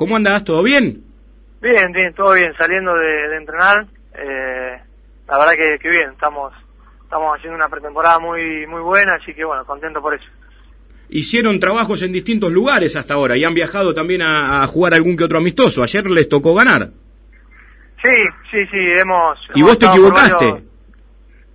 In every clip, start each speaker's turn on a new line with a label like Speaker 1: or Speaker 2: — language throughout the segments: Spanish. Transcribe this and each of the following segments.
Speaker 1: ¿Cómo andás? ¿Todo bien?
Speaker 2: Bien, bien, todo bien, saliendo de, entrenar. Eh, la verdad que, bien, estamos estamos haciendo una pretemporada muy muy buena, así que bueno, contento por eso.
Speaker 1: Hicieron trabajos en distintos lugares hasta ahora y han viajado también a, jugar algún que otro amistoso. Ayer les tocó ganar.
Speaker 2: Sí, sí, sí, hemos...
Speaker 1: ¿Y vos te equivocaste?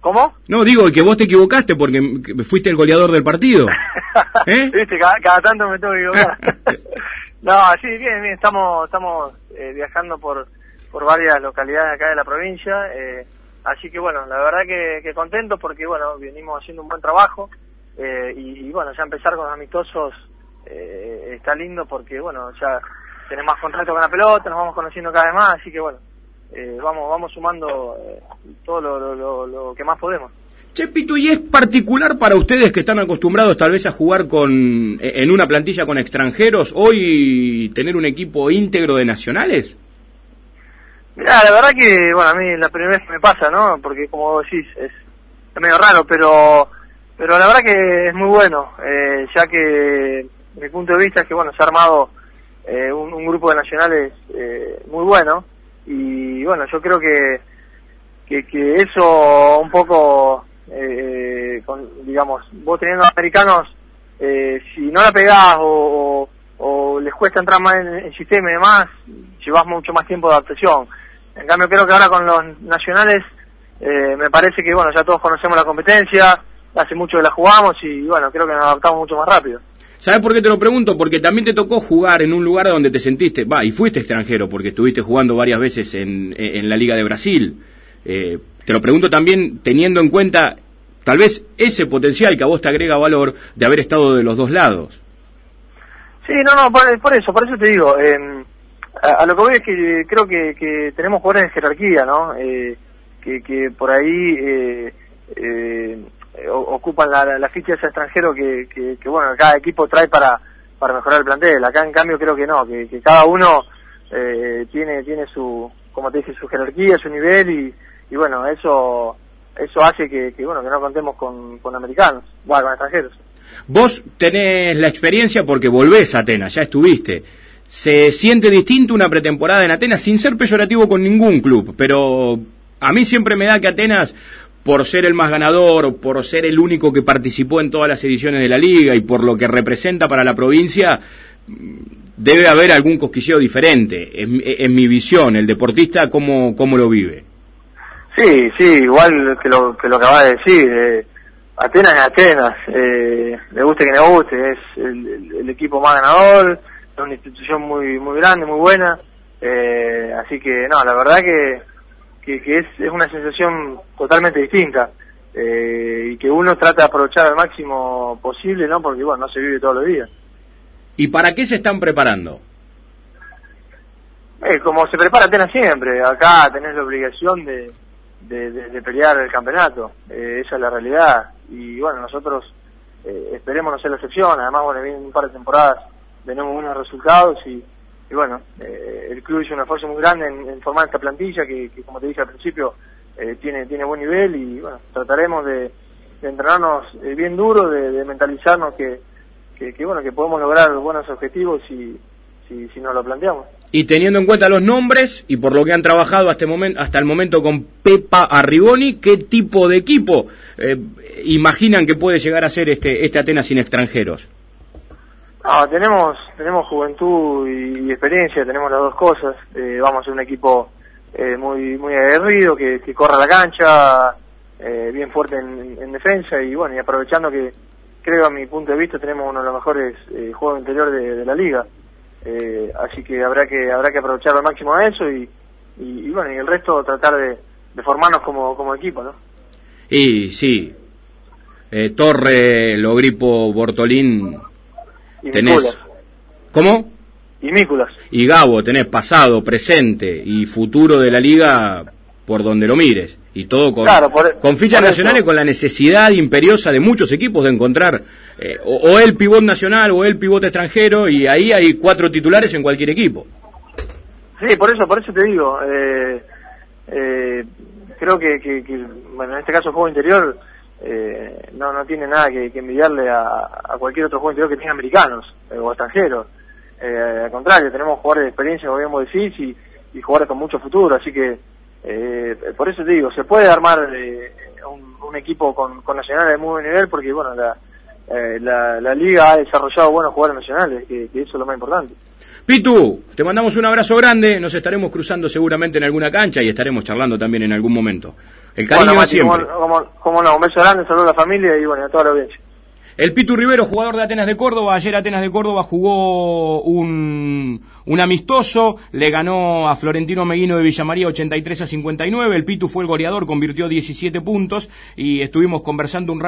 Speaker 2: ¿Cómo?
Speaker 1: No, digo que vos te equivocaste porque fuiste el goleador del partido.
Speaker 2: ¿Eh? Viste, cada, tanto me tengo que equivocar. no, sí, bien, bien, estamos, estamos eh, viajando por, por varias localidades acá de la provincia, eh, así que bueno, la verdad que, que contento porque bueno, venimos haciendo un buen trabajo eh, y, bueno, ya empezar con los amistosos está lindo porque bueno, ya tenemos más contacto con la pelota, nos vamos conociendo cada vez más, así que bueno, vamos vamos sumando todo lo, lo, que más podemos.
Speaker 1: Chepito, ¿y es particular para ustedes que están acostumbrados tal vez a jugar con en una plantilla con extranjeros hoy tener un equipo íntegro de nacionales?
Speaker 2: Mira, la verdad que, bueno, a mí la primera vez me pasa, ¿no? Porque como decís, es, es medio raro, pero pero la verdad que es muy bueno, eh, ya que mi punto de vista es que, bueno, se ha armado eh, un, grupo de nacionales eh, muy bueno y bueno, yo creo que, que, eso un poco, eh, con, digamos, vos teniendo americanos, eh, si no la pegás o, o, les cuesta entrar más en el sistema y demás, llevas mucho más tiempo de adaptación. En cambio, creo que ahora con los nacionales, eh, me parece que, bueno, ya todos conocemos la competencia, hace mucho que la jugamos y, bueno, creo que nos adaptamos mucho más rápido.
Speaker 1: ¿Sabes por qué te lo pregunto? Porque también te tocó jugar en un lugar donde te sentiste, va, y fuiste extranjero, porque estuviste jugando varias veces en, en la Liga de Brasil. Eh, te lo pregunto también teniendo en cuenta tal vez ese potencial que a vos te agrega valor de haber estado de los dos lados.
Speaker 2: Sí, no, no, por, eso, por eso te digo, em, a, lo que voy es que creo que, tenemos jugadores de jerarquía, ¿no? Eh, que, que por ahí eh, eh ocupan la, ficha ese extranjero que, que, bueno, cada equipo trae para, para mejorar el plantel. Acá en cambio creo que no, que, cada uno eh, tiene, tiene su, como te dije, su jerarquía, su nivel y, y bueno, eso, eso hace que, que, bueno, que no contemos con, con americanos, bueno, con extranjeros.
Speaker 1: Vos tenés la experiencia porque volvés a Atenas, ya estuviste. Se siente distinto una pretemporada en Atenas sin ser peyorativo con ningún club, pero a mí siempre me da que Atenas por ser el más ganador, por ser el único que participó en todas las ediciones de la liga y por lo que representa para la provincia, debe haber algún cosquilleo diferente. En, mi visión, el deportista, ¿cómo, ¿cómo lo vive?
Speaker 2: Sí, sí, igual que lo que lo acabas de decir. Eh, Atenas es Atenas, eh, le guste que le guste, es el, equipo más ganador, es una institución muy muy grande, muy buena. Eh, así que, no, la verdad que que, es, es, una sensación totalmente distinta eh, y que uno trata de aprovechar al máximo posible, ¿no? Porque, bueno, no se vive todos los días.
Speaker 1: ¿Y para qué se están preparando?
Speaker 2: Eh, como se prepara Atenas siempre, acá tenés la obligación de, de, pelear el campeonato, eh, esa es la realidad. Y bueno, nosotros eh, esperemos no ser la excepción, además, bueno, vienen un par de temporadas, tenemos buenos resultados y, y bueno, eh, el club hizo un esfuerzo muy grande en, formar esta plantilla que, como te dije al principio, tiene, tiene buen nivel y bueno, trataremos de, entrenarnos eh, bien duro, de, mentalizarnos que, que, bueno, que podemos lograr buenos objetivos si, si, si nos lo planteamos.
Speaker 1: Y teniendo en cuenta los nombres y por lo que han trabajado hasta, momento, hasta el momento con Pepa Arriboni, ¿qué tipo de equipo imaginan que puede llegar a ser este, este Atenas sin extranjeros?
Speaker 2: No, tenemos, tenemos juventud y, experiencia, tenemos las dos cosas. Eh, vamos a ser un equipo eh, muy, muy aguerrido, que, que corra la cancha, eh, bien fuerte en, defensa y bueno, y aprovechando que creo a mi punto de vista tenemos uno de los mejores juegos interior de, la liga. Así que habrá que habrá que aprovechar al máximo a eso y, y, bueno, y el resto tratar de, de formarnos como, como equipo, ¿no?
Speaker 1: Y sí, Torre, Logripo, Bortolín
Speaker 2: y tenés...
Speaker 1: ¿Cómo?
Speaker 2: Y Mículas.
Speaker 1: Y Gabo, tenés pasado, presente y futuro de la liga por donde lo mires. Y todo con, con fichas nacionales, con la necesidad imperiosa de muchos equipos de encontrar eh, o, el pivot nacional o el pivot extranjero, y ahí hay cuatro titulares en cualquier equipo.
Speaker 2: Sí, por eso, por eso te digo. Eh, eh, creo que, que, bueno, en este caso el juego interior eh, no, no tiene nada que, envidiarle a, cualquier otro juego interior que tenga americanos eh, o extranjeros. eh, al contrario, tenemos jugadores de experiencia, como bien decís, y, y jugadores con mucho futuro, así que eh, por eso te digo, se puede armar eh, un, un, equipo con, con nacionales de muy buen nivel, porque bueno, la, eh, la, la, liga ha desarrollado buenos jugadores nacionales, que, que eso es lo más importante.
Speaker 1: Pitu, te mandamos un abrazo grande, nos estaremos cruzando seguramente en alguna cancha y estaremos charlando también en algún momento. El cariño
Speaker 2: bueno,
Speaker 1: siempre.
Speaker 2: Como, como, como no, un beso grande, saludo a la familia y bueno, a toda la audiencia.
Speaker 1: El Pitu Rivero, jugador de Atenas de Córdoba, ayer Atenas de Córdoba jugó un, un amistoso, le ganó a Florentino Meguino de Villamaría 83 a 59, el Pitu fue el goleador, convirtió 17 puntos y estuvimos conversando un rato